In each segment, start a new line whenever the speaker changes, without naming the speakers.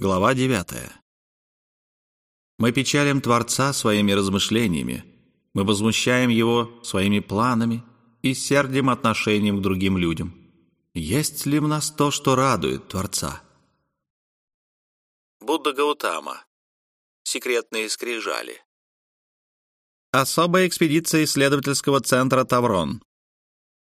Глава 9. Мы печалим Творца своими размышлениями, мы возмущаем Его своими планами и сердим отношением к другим людям. Есть ли в нас то, что радует Творца? Будда Гаутама. Секретные скрижали. Особая экспедиция исследовательского центра «Таврон».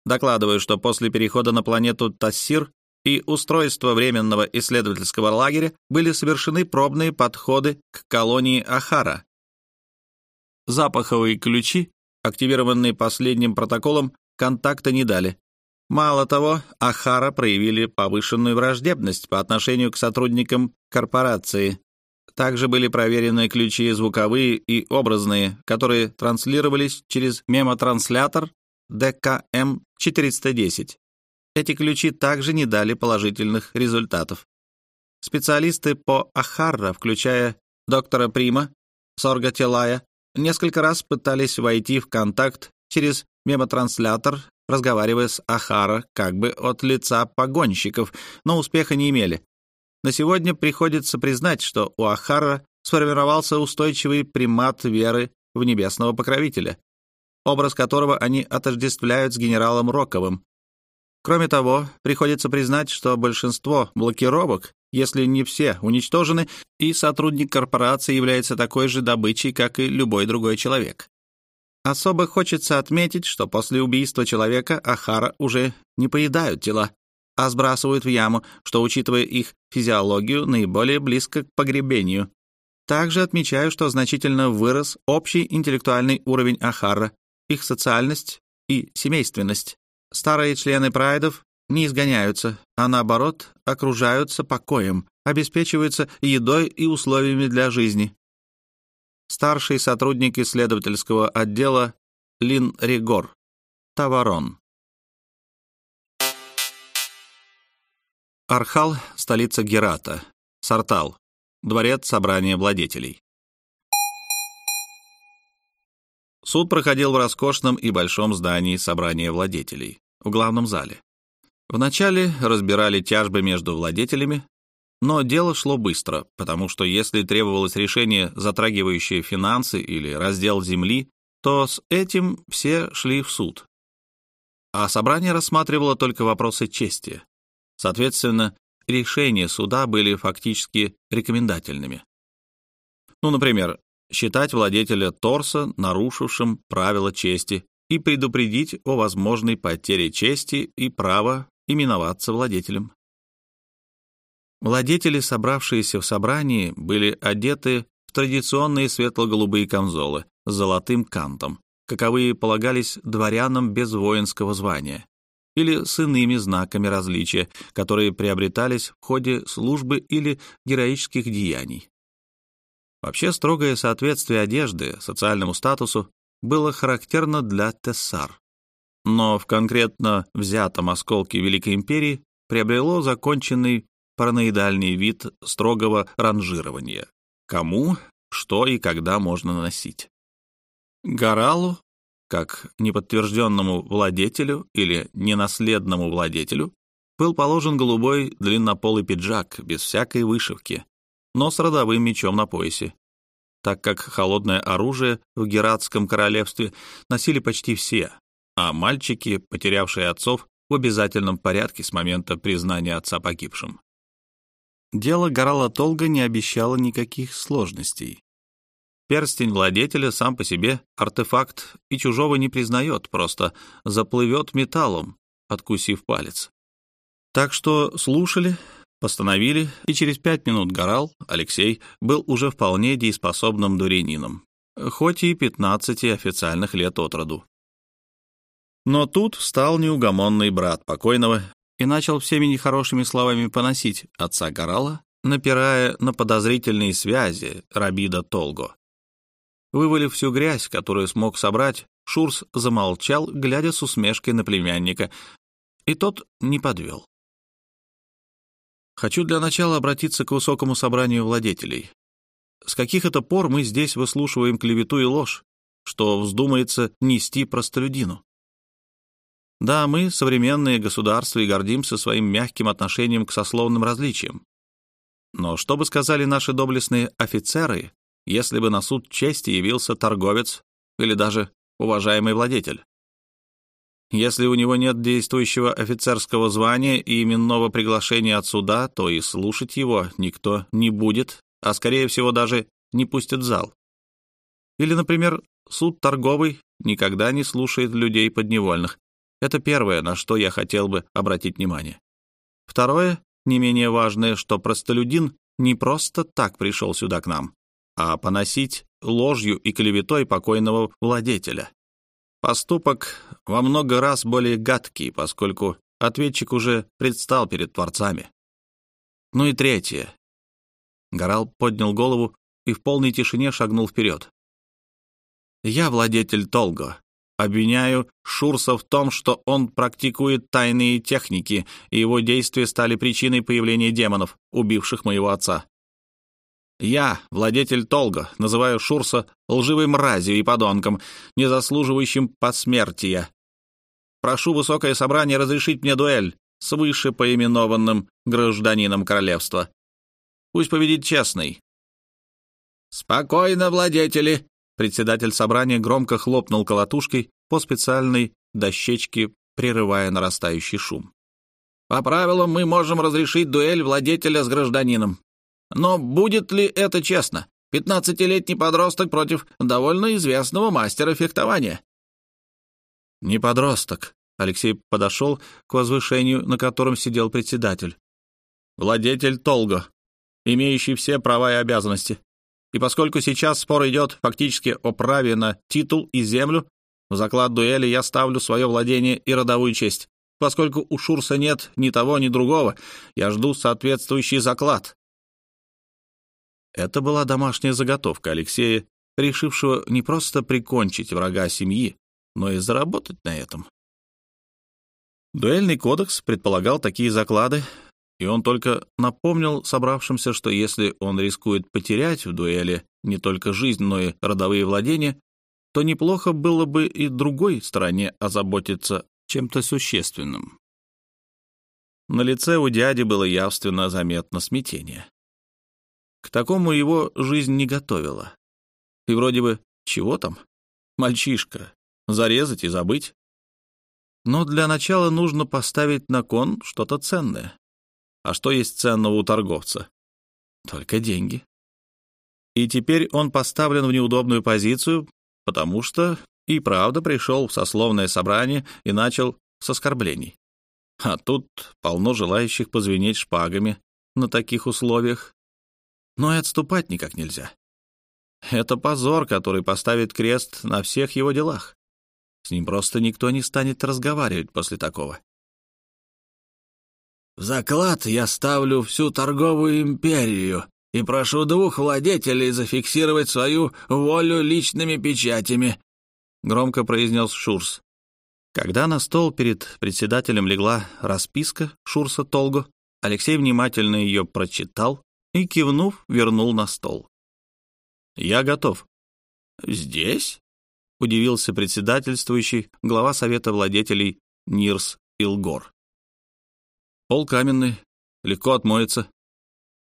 Докладываю, что после перехода на планету Тассир и устройства временного исследовательского лагеря были совершены пробные подходы к колонии Ахара. Запаховые ключи, активированные последним протоколом, контакта не дали. Мало того, Ахара проявили повышенную враждебность по отношению к сотрудникам корпорации. Также были проверены ключи звуковые и образные, которые транслировались через мемотранслятор ДКМ-410. Эти ключи также не дали положительных результатов. Специалисты по Ахарра, включая доктора Прима, Сорга Телая, несколько раз пытались войти в контакт через мемотранслятор, разговаривая с Ахара как бы от лица погонщиков, но успеха не имели. На сегодня приходится признать, что у Ахара сформировался устойчивый примат веры в небесного покровителя, образ которого они отождествляют с генералом Роковым, Кроме того, приходится признать, что большинство блокировок, если не все, уничтожены, и сотрудник корпорации является такой же добычей, как и любой другой человек. Особо хочется отметить, что после убийства человека Ахара уже не поедают тела, а сбрасывают в яму, что, учитывая их физиологию, наиболее близко к погребению. Также отмечаю, что значительно вырос общий интеллектуальный уровень Ахара, их социальность и семейственность. Старые члены прайдов не изгоняются, а наоборот окружаются покоем, обеспечиваются едой и условиями для жизни. Старший сотрудник исследовательского отдела Лин Ригор, Таварон. Архал — столица Герата. Сартал — дворец собрания владетелей. Суд проходил в роскошном и большом здании собрания владетелей, в главном зале. Вначале разбирали тяжбы между владетелями, но дело шло быстро, потому что если требовалось решение, затрагивающее финансы или раздел земли, то с этим все шли в суд. А собрание рассматривало только вопросы чести. Соответственно, решения суда были фактически рекомендательными. Ну, например, считать владетеля торса нарушившим правила чести и предупредить о возможной потере чести и права именоваться владетелем. Владетели, собравшиеся в собрании, были одеты в традиционные светло-голубые камзолы с золотым кантом, каковые полагались дворянам без воинского звания, или с иными знаками различия, которые приобретались в ходе службы или героических деяний. Вообще строгое соответствие одежды социальному статусу было характерно для Тессар. Но в конкретно взятом осколке Великой Империи приобрело законченный параноидальный вид строгого ранжирования. Кому, что и когда можно носить. Горалу, как неподтвержденному владетелю или ненаследному владетелю, был положен голубой длиннополый пиджак без всякой вышивки, но с родовым мечом на поясе, так как холодное оружие в Гератском королевстве носили почти все, а мальчики, потерявшие отцов, в обязательном порядке с момента признания отца погибшим. Дело Горала Толга не обещало никаких сложностей. Перстень владетеля сам по себе артефакт и чужого не признает, просто заплывет металлом, откусив палец. Так что слушали, Постановили, и через пять минут Горал, Алексей, был уже вполне дееспособным дуренином, хоть и пятнадцати официальных лет от роду. Но тут встал неугомонный брат покойного и начал всеми нехорошими словами поносить отца Горала, напирая на подозрительные связи Рабида Толго. Вывалив всю грязь, которую смог собрать, Шурс замолчал, глядя с усмешкой на племянника, и тот не подвел. Хочу для начала обратиться к высокому собранию владетелей. С каких это пор мы здесь выслушиваем клевету и ложь, что вздумается нести простолюдину? Да, мы современные государства и гордимся своим мягким отношением к сословным различиям. Но что бы сказали наши доблестные офицеры, если бы на суд чести явился торговец или даже уважаемый владетель? Если у него нет действующего офицерского звания и именного приглашения от суда, то и слушать его никто не будет, а, скорее всего, даже не пустит в зал. Или, например, суд торговый никогда не слушает людей подневольных. Это первое, на что я хотел бы обратить внимание. Второе, не менее важное, что простолюдин не просто так пришел сюда к нам, а поносить ложью и клеветой покойного владетеля. Поступок во много раз более гадкий, поскольку ответчик уже предстал перед творцами. Ну и третье. Горал поднял голову и в полной тишине шагнул вперед. «Я владетель Толго. Обвиняю Шурса в том, что он практикует тайные техники, и его действия стали причиной появления демонов, убивших моего отца. Я, владетель Толга, называю Шурса лживой мразью и подонком, не заслуживающим посмертия. Прошу высокое собрание разрешить мне дуэль с выше поименованным гражданином королевства. Пусть победит честный. «Спокойно, владетели!» Председатель собрания громко хлопнул колотушкой по специальной дощечке, прерывая нарастающий шум. «По правилам мы можем разрешить дуэль владетеля с гражданином. Но будет ли это честно? Пятнадцатилетний подросток против довольно известного мастера фехтования. Не подросток. Алексей подошел к возвышению, на котором сидел председатель. Владетель Толго, имеющий все права и обязанности. И поскольку сейчас спор идет фактически о праве на титул и землю, в заклад дуэли я ставлю свое владение и родовую честь. Поскольку у Шурса нет ни того, ни другого, я жду соответствующий заклад. Это была домашняя заготовка Алексея, решившего не просто прикончить врага семьи, но и заработать на этом. Дуэльный кодекс предполагал такие заклады, и он только напомнил собравшимся, что если он рискует потерять в дуэли не только жизнь, но и родовые владения, то неплохо было бы и другой стороне озаботиться чем-то существенным. На лице у дяди было явственно заметно смятение. К такому его жизнь не готовила. И вроде бы, чего там? Мальчишка. Зарезать и забыть. Но для начала нужно поставить на кон что-то ценное. А что есть ценного у торговца? Только деньги. И теперь он поставлен в неудобную позицию, потому что и правда пришел в сословное собрание и начал с оскорблений. А тут полно желающих позвенеть шпагами на таких условиях но и отступать никак нельзя. Это позор, который поставит крест на всех его делах. С ним просто никто не станет разговаривать после такого. «В заклад я ставлю всю торговую империю и прошу двух владетелей зафиксировать свою волю личными печатями», — громко произнес Шурс. Когда на стол перед председателем легла расписка Шурса Толго, Алексей внимательно ее прочитал и, кивнув, вернул на стол. «Я готов». «Здесь?» — удивился председательствующий, глава совета владетелей Нирс Илгор. «Пол каменный, легко отмоется».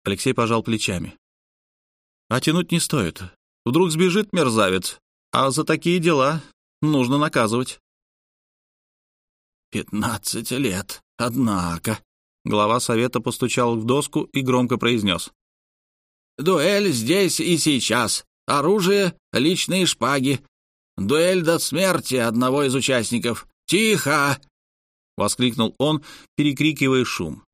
Алексей пожал плечами. «А тянуть не стоит. Вдруг сбежит мерзавец, а за такие дела нужно наказывать». «Пятнадцать лет, однако», Глава совета постучал в доску и громко произнес. «Дуэль здесь и сейчас. Оружие — личные шпаги. Дуэль до смерти одного из участников. Тихо!» — воскликнул он, перекрикивая шум.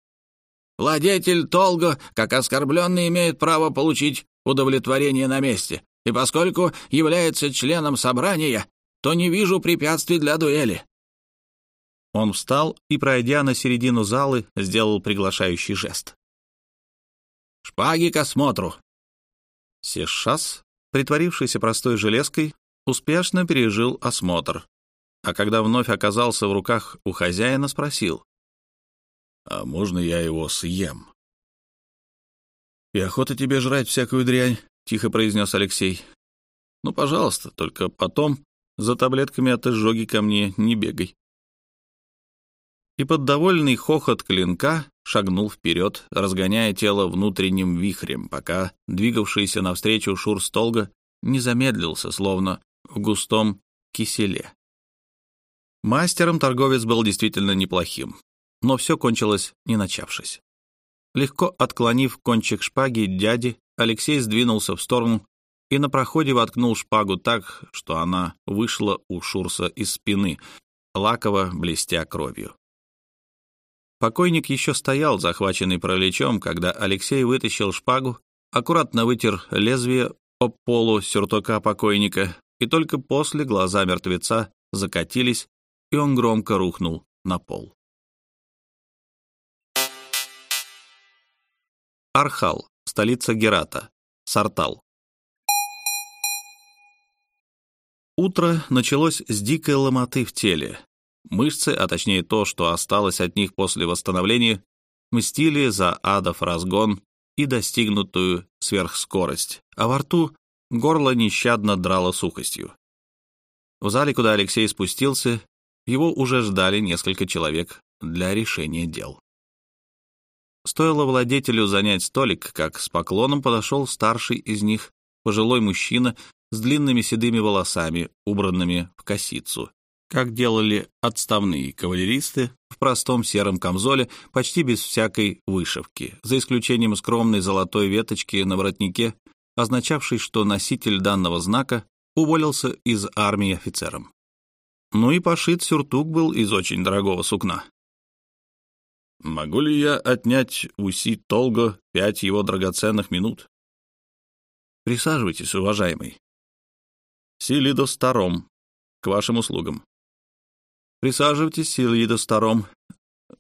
«Владетель Толго, как оскорбленный, имеет право получить удовлетворение на месте, и поскольку является членом собрания, то не вижу препятствий для дуэли. Он встал и, пройдя на середину залы, сделал приглашающий жест. «Шпаги к осмотру!» Сешас, притворившийся простой железкой, успешно пережил осмотр, а когда вновь оказался в руках у хозяина, спросил. «А можно я его съем?» «И охота тебе жрать всякую дрянь», — тихо произнес Алексей. «Ну, пожалуйста, только потом за таблетками от изжоги ко мне не бегай». И под довольный хохот клинка шагнул вперед, разгоняя тело внутренним вихрем, пока двигавшийся навстречу Шурстолга не замедлился, словно в густом киселе. Мастером торговец был действительно неплохим, но все кончилось, не начавшись. Легко отклонив кончик шпаги дяди, Алексей сдвинулся в сторону и на проходе воткнул шпагу так, что она вышла у Шурса из спины, лаково блестя кровью. Покойник еще стоял, захваченный параличом, когда Алексей вытащил шпагу, аккуратно вытер лезвие об полу сюртука покойника, и только после глаза мертвеца закатились, и он громко рухнул на пол. Архал, столица Герата, Сартал. Утро началось с дикой ломоты в теле. Мышцы, а точнее то, что осталось от них после восстановления, мстили за адов разгон и достигнутую сверхскорость, а во рту горло нещадно драло сухостью. В зале, куда Алексей спустился, его уже ждали несколько человек для решения дел. Стоило владетелю занять столик, как с поклоном подошел старший из них, пожилой мужчина с длинными седыми волосами, убранными в косицу, как делали отставные кавалеристы в простом сером камзоле, почти без всякой вышивки, за исключением скромной золотой веточки на воротнике, означавшей, что носитель данного знака уволился из армии офицером. Ну и пошит сюртук был из очень дорогого сукна. «Могу ли я отнять у Си Толго пять его драгоценных минут?» «Присаживайтесь, уважаемый». «Силидо Старом, к вашим услугам». «Присаживайтесь, Силидо Старом.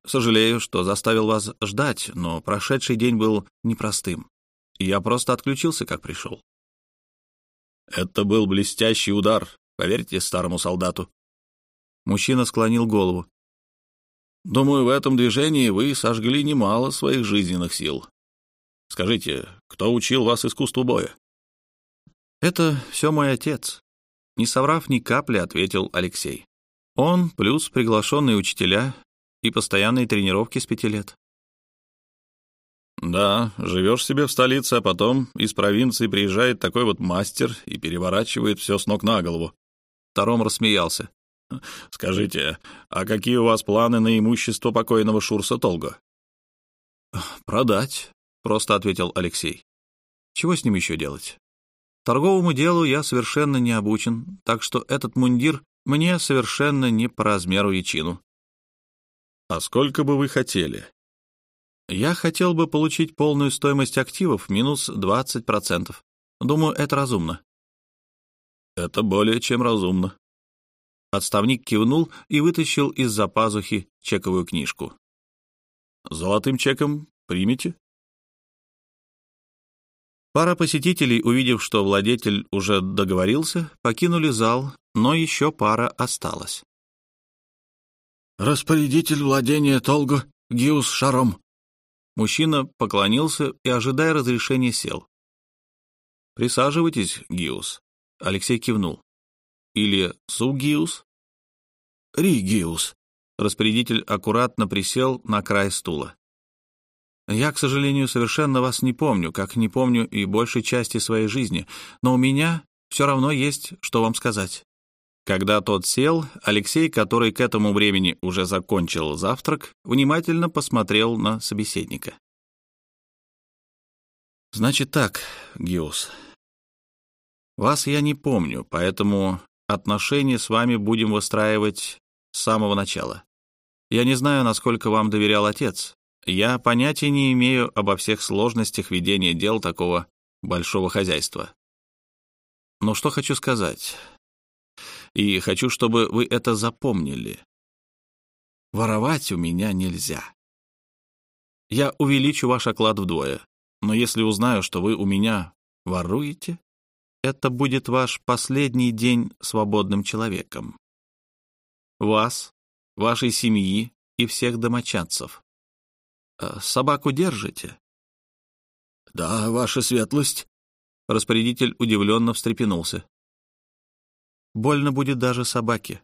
Сожалею, что заставил вас ждать, но прошедший день был непростым. Я просто отключился, как пришел». «Это был блестящий удар, поверьте старому солдату». Мужчина склонил голову. «Думаю, в этом движении вы сожгли немало своих жизненных сил. Скажите, кто учил вас искусству боя?» «Это все мой отец», — не соврав ни капли, ответил Алексей. «Он плюс приглашенные учителя и постоянные тренировки с пяти лет». Да, живешь себе в столице, а потом из провинции приезжает такой вот мастер и переворачивает все с ног на голову. Таром рассмеялся. Скажите, а какие у вас планы на имущество покойного Шурса Толго? Продать, просто ответил Алексей. Чего с ним еще делать? Торговому делу я совершенно не обучен, так что этот мундир мне совершенно не по размеру и чину. А сколько бы вы хотели? Я хотел бы получить полную стоимость активов минус 20%. Думаю, это разумно. Это более чем разумно. Отставник кивнул и вытащил из-за пазухи чековую книжку. «Золотым чеком примите?» Пара посетителей, увидев, что владетель уже договорился, покинули зал, но еще пара осталась. «Распорядитель владения Толго Гиус Шаром», Мужчина поклонился и, ожидая разрешения, сел. «Присаживайтесь, Гиус», — Алексей кивнул. «Или Сугиус?» «Ригиус», — распорядитель аккуратно присел на край стула. «Я, к сожалению, совершенно вас не помню, как не помню и большей части своей жизни, но у меня все равно есть, что вам сказать». Когда тот сел, Алексей, который к этому времени уже закончил завтрак, внимательно посмотрел на собеседника. «Значит так, Гиус. Вас я не помню, поэтому отношения с вами будем выстраивать с самого начала. Я не знаю, насколько вам доверял отец. Я понятия не имею обо всех сложностях ведения дел такого большого хозяйства. Но что хочу сказать и хочу, чтобы вы это запомнили. Воровать у меня нельзя. Я увеличу ваш оклад вдвое, но если узнаю, что вы у меня воруете, это будет ваш последний день свободным человеком. Вас, вашей семьи и всех домочадцев. Э, собаку держите? — Да, ваша светлость. Распорядитель удивленно встрепенулся. Больно будет даже собаке.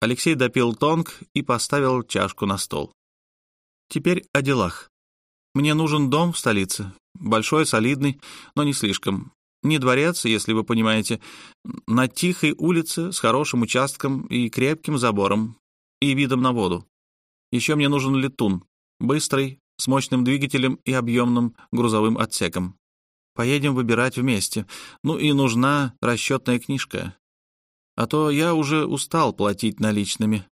Алексей допил тонг и поставил чашку на стол. Теперь о делах. Мне нужен дом в столице. Большой, солидный, но не слишком. Не дворец, если вы понимаете. На тихой улице с хорошим участком и крепким забором. И видом на воду. Еще мне нужен летун. Быстрый, с мощным двигателем и объемным грузовым отсеком. Поедем выбирать вместе. Ну и нужна расчетная книжка. А то я уже устал платить наличными.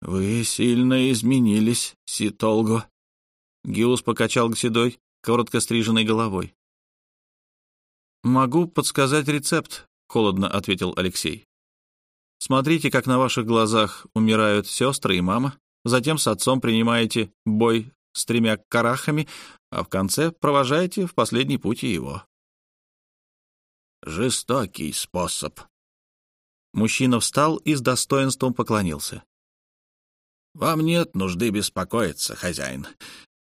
«Вы сильно изменились, Ситолго», Гиус покачал седой, коротко стриженной головой. «Могу подсказать рецепт», — холодно ответил Алексей. «Смотрите, как на ваших глазах умирают сестры и мама, затем с отцом принимаете бой с тремя карахами, а в конце провожаете в последний путь его». «Жестокий способ». Мужчина встал и с достоинством поклонился. «Вам нет нужды беспокоиться, хозяин.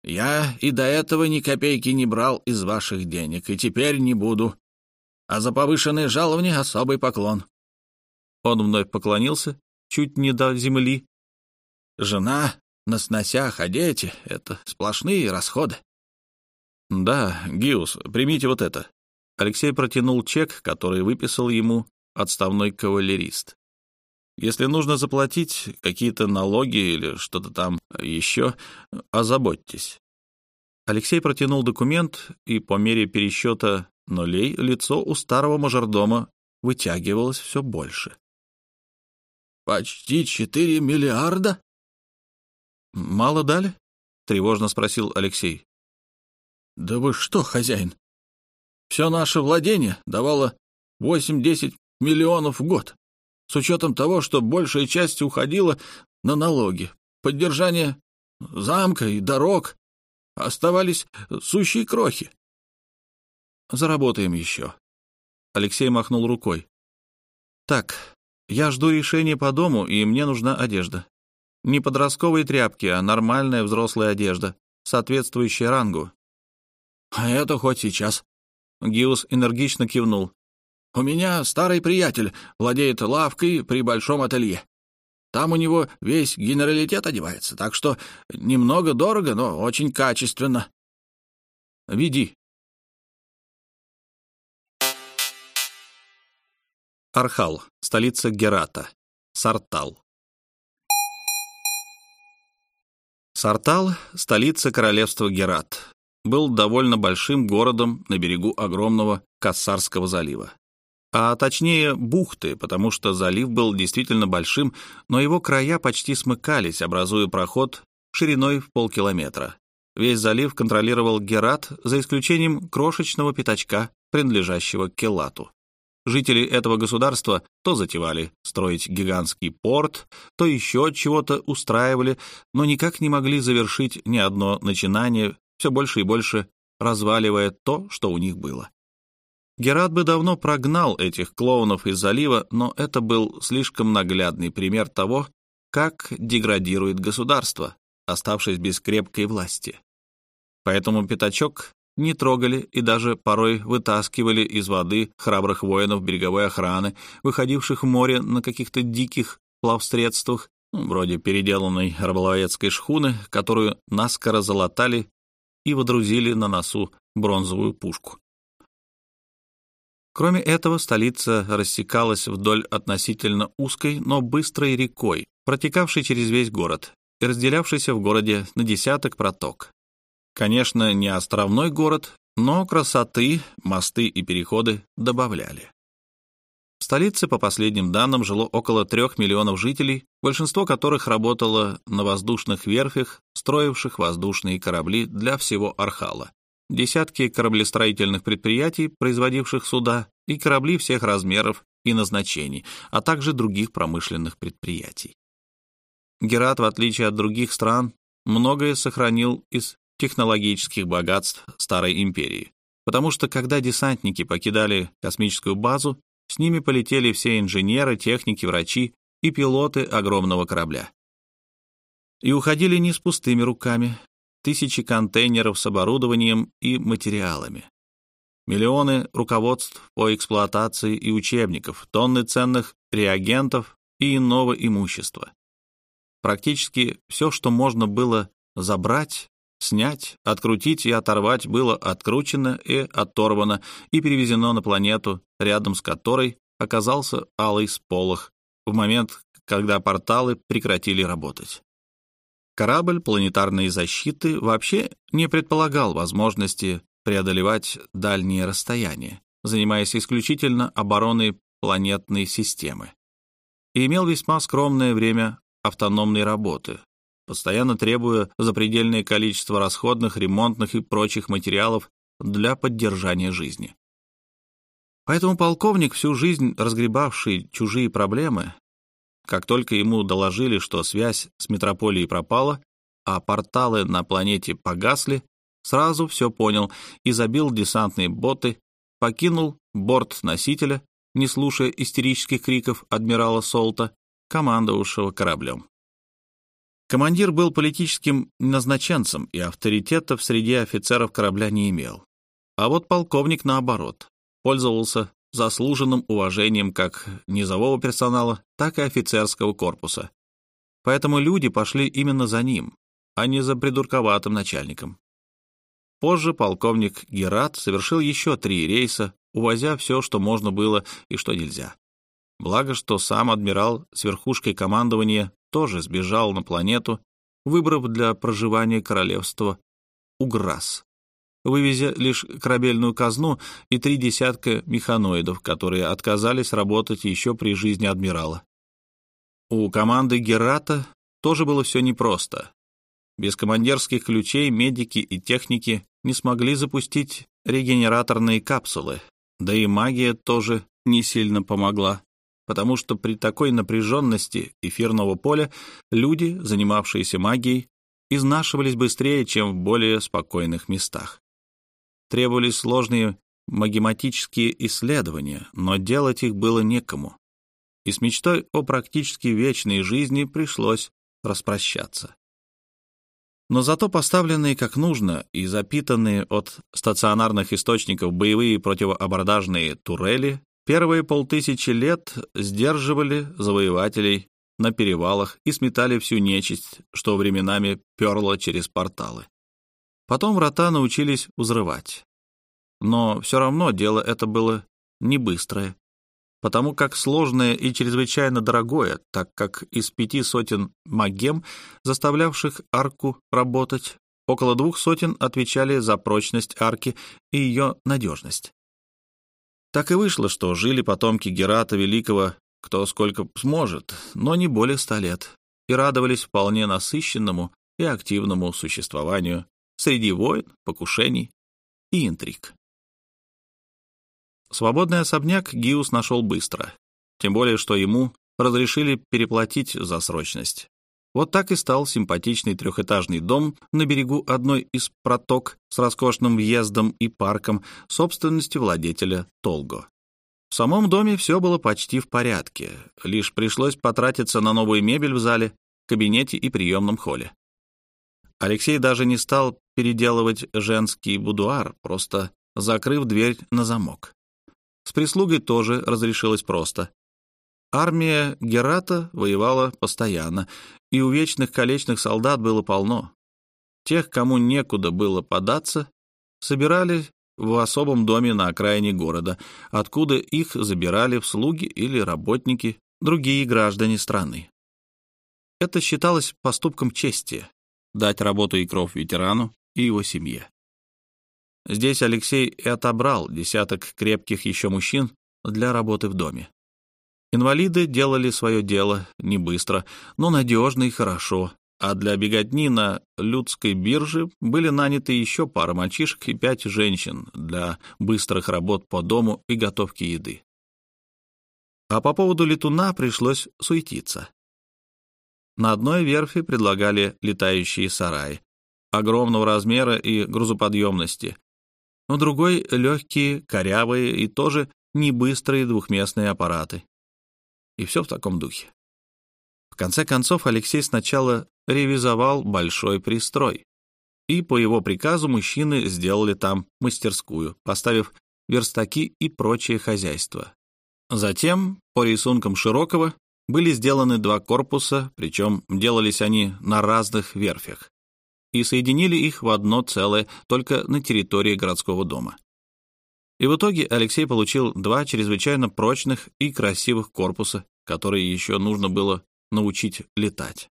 Я и до этого ни копейки не брал из ваших денег, и теперь не буду. А за повышенное жалование особый поклон». Он вновь поклонился, чуть не до земли. «Жена на сносях, а дети — это сплошные расходы». «Да, Гиус, примите вот это». Алексей протянул чек, который выписал ему отставной кавалерист. Если нужно заплатить какие-то налоги или что-то там еще, озаботьтесь. Алексей протянул документ, и по мере пересчета нулей лицо у старого мажордома вытягивалось все больше. «Почти четыре миллиарда?» «Мало дали?» — тревожно спросил Алексей. «Да вы что, хозяин? Все наше владение давало восемь-десять миллионов в год с учетом того, что большая часть уходила на налоги, поддержание замка и дорог. Оставались сущие крохи. Заработаем еще. Алексей махнул рукой. Так, я жду решения по дому, и мне нужна одежда. Не подростковые тряпки, а нормальная взрослая одежда, соответствующая рангу. А это хоть сейчас. Гиус энергично кивнул. У меня старый приятель владеет лавкой при большом ателье. Там у него весь генералитет одевается, так что немного дорого, но очень качественно. Веди. Архал, столица Герата. Сартал. Сартал — столица королевства Герат. Был довольно большим городом на берегу огромного Кассарского залива а точнее бухты, потому что залив был действительно большим, но его края почти смыкались, образуя проход шириной в полкилометра. Весь залив контролировал Герат, за исключением крошечного пятачка, принадлежащего Келату. Жители этого государства то затевали строить гигантский порт, то еще чего-то устраивали, но никак не могли завершить ни одно начинание, все больше и больше разваливая то, что у них было. Герат бы давно прогнал этих клоунов из залива, но это был слишком наглядный пример того, как деградирует государство, оставшись без крепкой власти. Поэтому пятачок не трогали и даже порой вытаскивали из воды храбрых воинов береговой охраны, выходивших в море на каких-то диких плавсредствах, ну, вроде переделанной рыболовецкой шхуны, которую наскоро залатали и водрузили на носу бронзовую пушку. Кроме этого, столица рассекалась вдоль относительно узкой, но быстрой рекой, протекавшей через весь город и разделявшейся в городе на десяток проток. Конечно, не островной город, но красоты, мосты и переходы добавляли. В столице, по последним данным, жило около трех миллионов жителей, большинство которых работало на воздушных верфях, строивших воздушные корабли для всего Архала десятки кораблестроительных предприятий, производивших суда, и корабли всех размеров и назначений, а также других промышленных предприятий. Герат, в отличие от других стран, многое сохранил из технологических богатств Старой империи, потому что когда десантники покидали космическую базу, с ними полетели все инженеры, техники, врачи и пилоты огромного корабля. И уходили не с пустыми руками, тысячи контейнеров с оборудованием и материалами, миллионы руководств по эксплуатации и учебников, тонны ценных реагентов, и иного имущества. Практически все, что можно было забрать, снять, открутить и оторвать, было откручено и оторвано и перевезено на планету, рядом с которой оказался алый сполох в момент, когда порталы прекратили работать. Корабль планетарной защиты вообще не предполагал возможности преодолевать дальние расстояния, занимаясь исключительно обороной планетной системы, и имел весьма скромное время автономной работы, постоянно требуя запредельное количество расходных, ремонтных и прочих материалов для поддержания жизни. Поэтому полковник, всю жизнь разгребавший чужие проблемы, как только ему доложили, что связь с метрополией пропала, а порталы на планете погасли, сразу все понял и забил десантные боты, покинул борт носителя, не слушая истерических криков адмирала Солта, командовавшего кораблем. Командир был политическим назначенцем и авторитета в среде офицеров корабля не имел. А вот полковник, наоборот, пользовался заслуженным уважением как низового персонала, так и офицерского корпуса. Поэтому люди пошли именно за ним, а не за придурковатым начальником. Позже полковник Герат совершил еще три рейса, увозя все, что можно было и что нельзя. Благо, что сам адмирал с верхушкой командования тоже сбежал на планету, выбрав для проживания королевства Уграс, вывезя лишь корабельную казну и три десятка механоидов, которые отказались работать еще при жизни адмирала. У команды Герата тоже было все непросто. Без командирских ключей медики и техники не смогли запустить регенераторные капсулы, да и магия тоже не сильно помогла, потому что при такой напряженности эфирного поля люди, занимавшиеся магией, изнашивались быстрее, чем в более спокойных местах. Требовались сложные магематические исследования, но делать их было некому. И с мечтой о практически вечной жизни пришлось распрощаться но зато поставленные как нужно и запитанные от стационарных источников боевые противоабордажные турели первые полтысячи лет сдерживали завоевателей на перевалах и сметали всю нечисть, что временами перла через порталы. Потом врата научились взрывать. Но все равно дело это было не быстрое потому как сложное и чрезвычайно дорогое, так как из пяти сотен магем, заставлявших арку работать, около двух сотен отвечали за прочность арки и ее надежность. Так и вышло, что жили потомки Герата Великого кто сколько сможет, но не более ста лет, и радовались вполне насыщенному и активному существованию среди войн, покушений и интриг. Свободный особняк Гиус нашел быстро, тем более, что ему разрешили переплатить за срочность. Вот так и стал симпатичный трехэтажный дом на берегу одной из проток с роскошным въездом и парком собственности владетеля Толго. В самом доме все было почти в порядке, лишь пришлось потратиться на новую мебель в зале, кабинете и приемном холле. Алексей даже не стал переделывать женский будуар, просто закрыв дверь на замок. С прислугой тоже разрешилось просто. Армия Герата воевала постоянно, и у вечных колечных солдат было полно. Тех, кому некуда было податься, собирали в особом доме на окраине города, откуда их забирали в слуги или работники, другие граждане страны. Это считалось поступком чести — дать работу и кровь ветерану и его семье. Здесь Алексей и отобрал десяток крепких еще мужчин для работы в доме. Инвалиды делали свое дело не быстро, но надежно и хорошо, а для беготни на людской бирже были наняты еще пара мальчишек и пять женщин для быстрых работ по дому и готовки еды. А по поводу летуна пришлось суетиться. На одной верфи предлагали летающие сараи огромного размера и грузоподъемности, но другой — легкие, корявые и тоже небыстрые двухместные аппараты. И все в таком духе. В конце концов, Алексей сначала ревизовал большой пристрой, и по его приказу мужчины сделали там мастерскую, поставив верстаки и прочее хозяйство. Затем, по рисункам Широкого, были сделаны два корпуса, причем делались они на разных верфях, и соединили их в одно целое только на территории городского дома. И в итоге Алексей получил два чрезвычайно прочных и красивых корпуса, которые еще нужно было научить летать.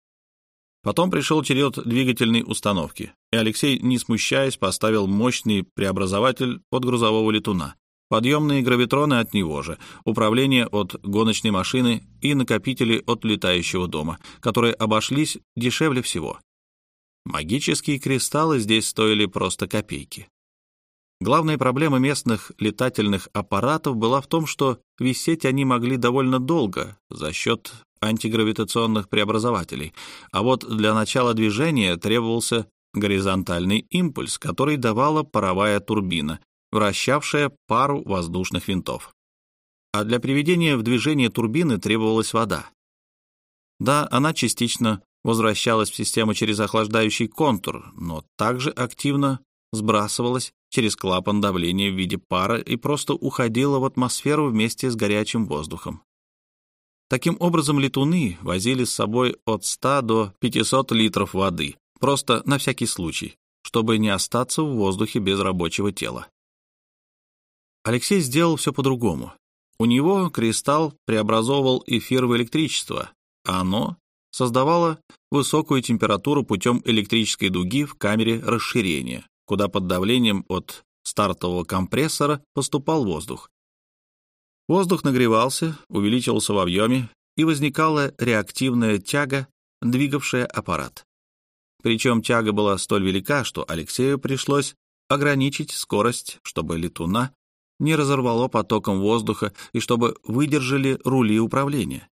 Потом пришел черед двигательной установки, и Алексей, не смущаясь, поставил мощный преобразователь под грузового летуна, подъемные гравитроны от него же, управление от гоночной машины и накопители от летающего дома, которые обошлись дешевле всего. Магические кристаллы здесь стоили просто копейки. Главная проблема местных летательных аппаратов была в том, что висеть они могли довольно долго за счет антигравитационных преобразователей, а вот для начала движения требовался горизонтальный импульс, который давала паровая турбина, вращавшая пару воздушных винтов. А для приведения в движение турбины требовалась вода. Да, она частично возвращалась в систему через охлаждающий контур, но также активно сбрасывалась через клапан давления в виде пара и просто уходила в атмосферу вместе с горячим воздухом. Таким образом, летуны возили с собой от 100 до 500 литров воды, просто на всякий случай, чтобы не остаться в воздухе без рабочего тела. Алексей сделал все по-другому. У него кристалл преобразовывал эфир в электричество, а оно создавало высокую температуру путем электрической дуги в камере расширения, куда под давлением от стартового компрессора поступал воздух, Воздух нагревался, увеличивался в объеме, и возникала реактивная тяга, двигавшая аппарат. Причем тяга была столь велика, что Алексею пришлось ограничить скорость, чтобы летуна не разорвало потоком воздуха и чтобы выдержали рули управления.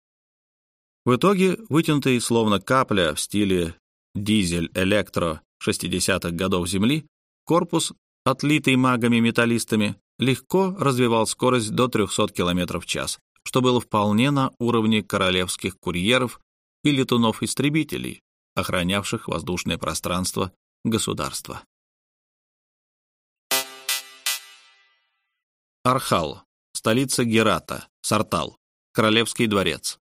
В итоге, вытянутый словно капля в стиле дизель-электро 60-х годов Земли, корпус, отлитый магами-металлистами, легко развивал скорость до 300 км в час, что было вполне на уровне королевских курьеров и летунов-истребителей, охранявших воздушное пространство государства. Архал, столица Герата, Сартал, Королевский дворец.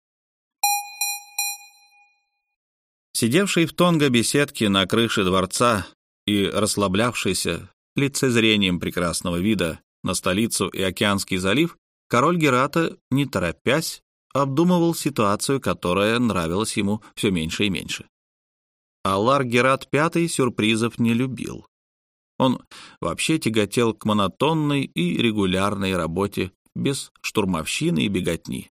Сидевший в тонго беседке на крыше дворца и расслаблявшийся лицезрением прекрасного вида на столицу и Океанский залив, король Герата, не торопясь, обдумывал ситуацию, которая нравилась ему все меньше и меньше. Аллар Герат V сюрпризов не любил. Он вообще тяготел к монотонной и регулярной работе без штурмовщины и беготни.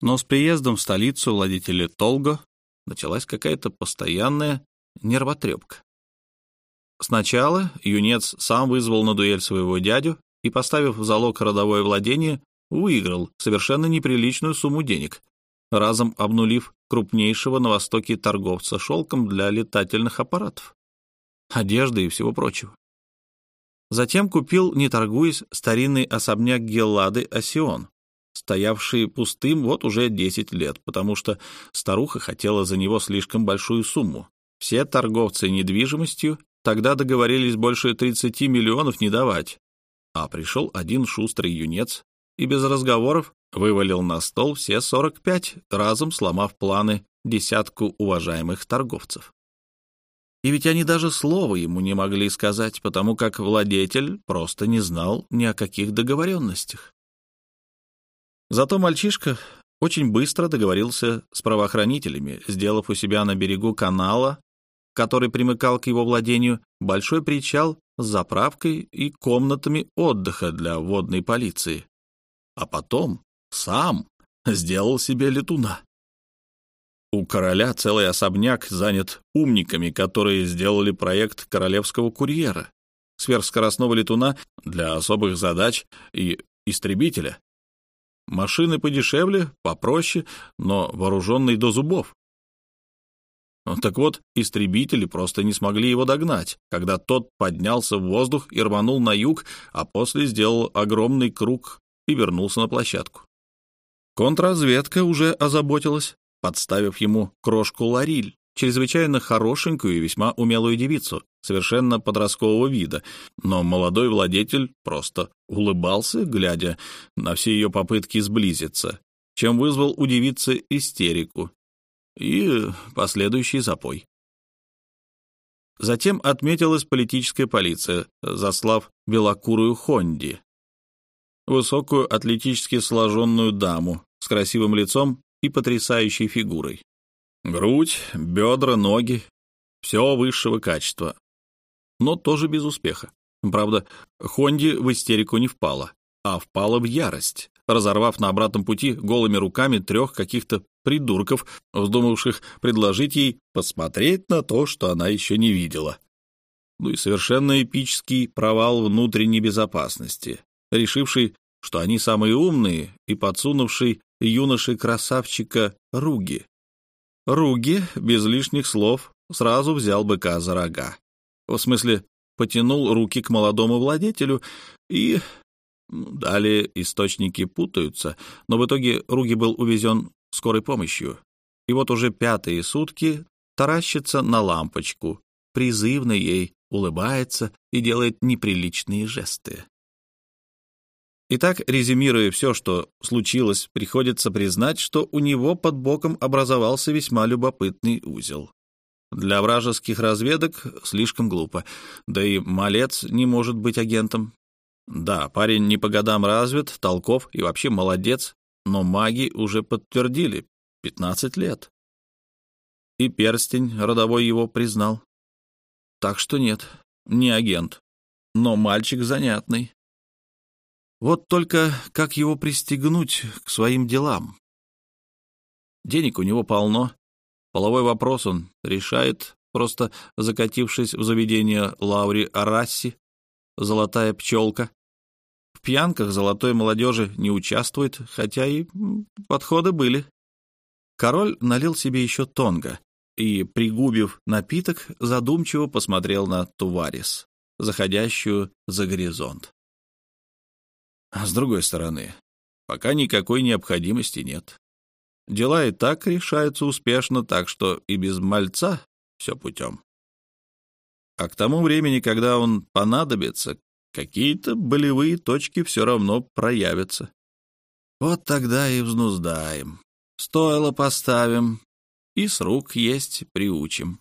Но с приездом в столицу владетеля Толго началась какая-то постоянная нервотрепка. Сначала юнец сам вызвал на дуэль своего дядю и, поставив в залог родовое владение, выиграл совершенно неприличную сумму денег, разом обнулив крупнейшего на Востоке торговца шелком для летательных аппаратов, одежды и всего прочего. Затем купил, не торгуясь, старинный особняк Геллады Осион, стоявший пустым вот уже 10 лет, потому что старуха хотела за него слишком большую сумму. Все торговцы недвижимостью тогда договорились больше 30 миллионов не давать, а пришел один шустрый юнец и без разговоров вывалил на стол все 45, разом сломав планы десятку уважаемых торговцев. И ведь они даже слова ему не могли сказать, потому как владетель просто не знал ни о каких договоренностях. Зато мальчишка очень быстро договорился с правоохранителями, сделав у себя на берегу канала, который примыкал к его владению, большой причал с заправкой и комнатами отдыха для водной полиции. А потом сам сделал себе летуна. У короля целый особняк занят умниками, которые сделали проект королевского курьера, сверхскоростного летуна для особых задач и истребителя. Машины подешевле, попроще, но вооруженный до зубов. Так вот, истребители просто не смогли его догнать, когда тот поднялся в воздух и рванул на юг, а после сделал огромный круг и вернулся на площадку. Контрразведка уже озаботилась, подставив ему крошку Лариль, чрезвычайно хорошенькую и весьма умелую девицу, совершенно подросткового вида, но молодой владетель просто улыбался, глядя на все ее попытки сблизиться, чем вызвал у девицы истерику и последующий запой. Затем отметилась политическая полиция, заслав белокурую Хонди, высокую атлетически сложенную даму с красивым лицом и потрясающей фигурой. Грудь, бедра, ноги — все высшего качества. Но тоже без успеха. Правда, Хонди в истерику не впала, а впала в ярость, разорвав на обратном пути голыми руками трех каких-то придурков, вздумавших предложить ей посмотреть на то, что она еще не видела. Ну и совершенно эпический провал внутренней безопасности, решивший, что они самые умные, и подсунувший юноши-красавчика Руги. Руги, без лишних слов, сразу взял быка за рога. В смысле, потянул руки к молодому владетелю и... Далее источники путаются, но в итоге Руги был увезен скорой помощью. И вот уже пятые сутки таращится на лампочку, призывно ей улыбается и делает неприличные жесты. Итак, резюмируя все, что случилось, приходится признать, что у него под боком образовался весьма любопытный узел. Для вражеских разведок слишком глупо, да и малец не может быть агентом. Да, парень не по годам развит, толков и вообще молодец, но маги уже подтвердили — 15 лет. И перстень родовой его признал. Так что нет, не агент, но мальчик занятный. Вот только как его пристегнуть к своим делам? Денег у него полно. Половой вопрос он решает, просто закатившись в заведение Лаури Арасси, золотая пчелка. В пьянках золотой молодежи не участвует, хотя и подходы были. Король налил себе еще тонго и, пригубив напиток, задумчиво посмотрел на Туварис, заходящую за горизонт. А с другой стороны, пока никакой необходимости нет. Дела и так решаются успешно, так что и без мальца все путем. А к тому времени, когда он понадобится, какие-то болевые точки все равно проявятся. Вот тогда и взнуздаем. Стоило поставим, и с рук есть приучим.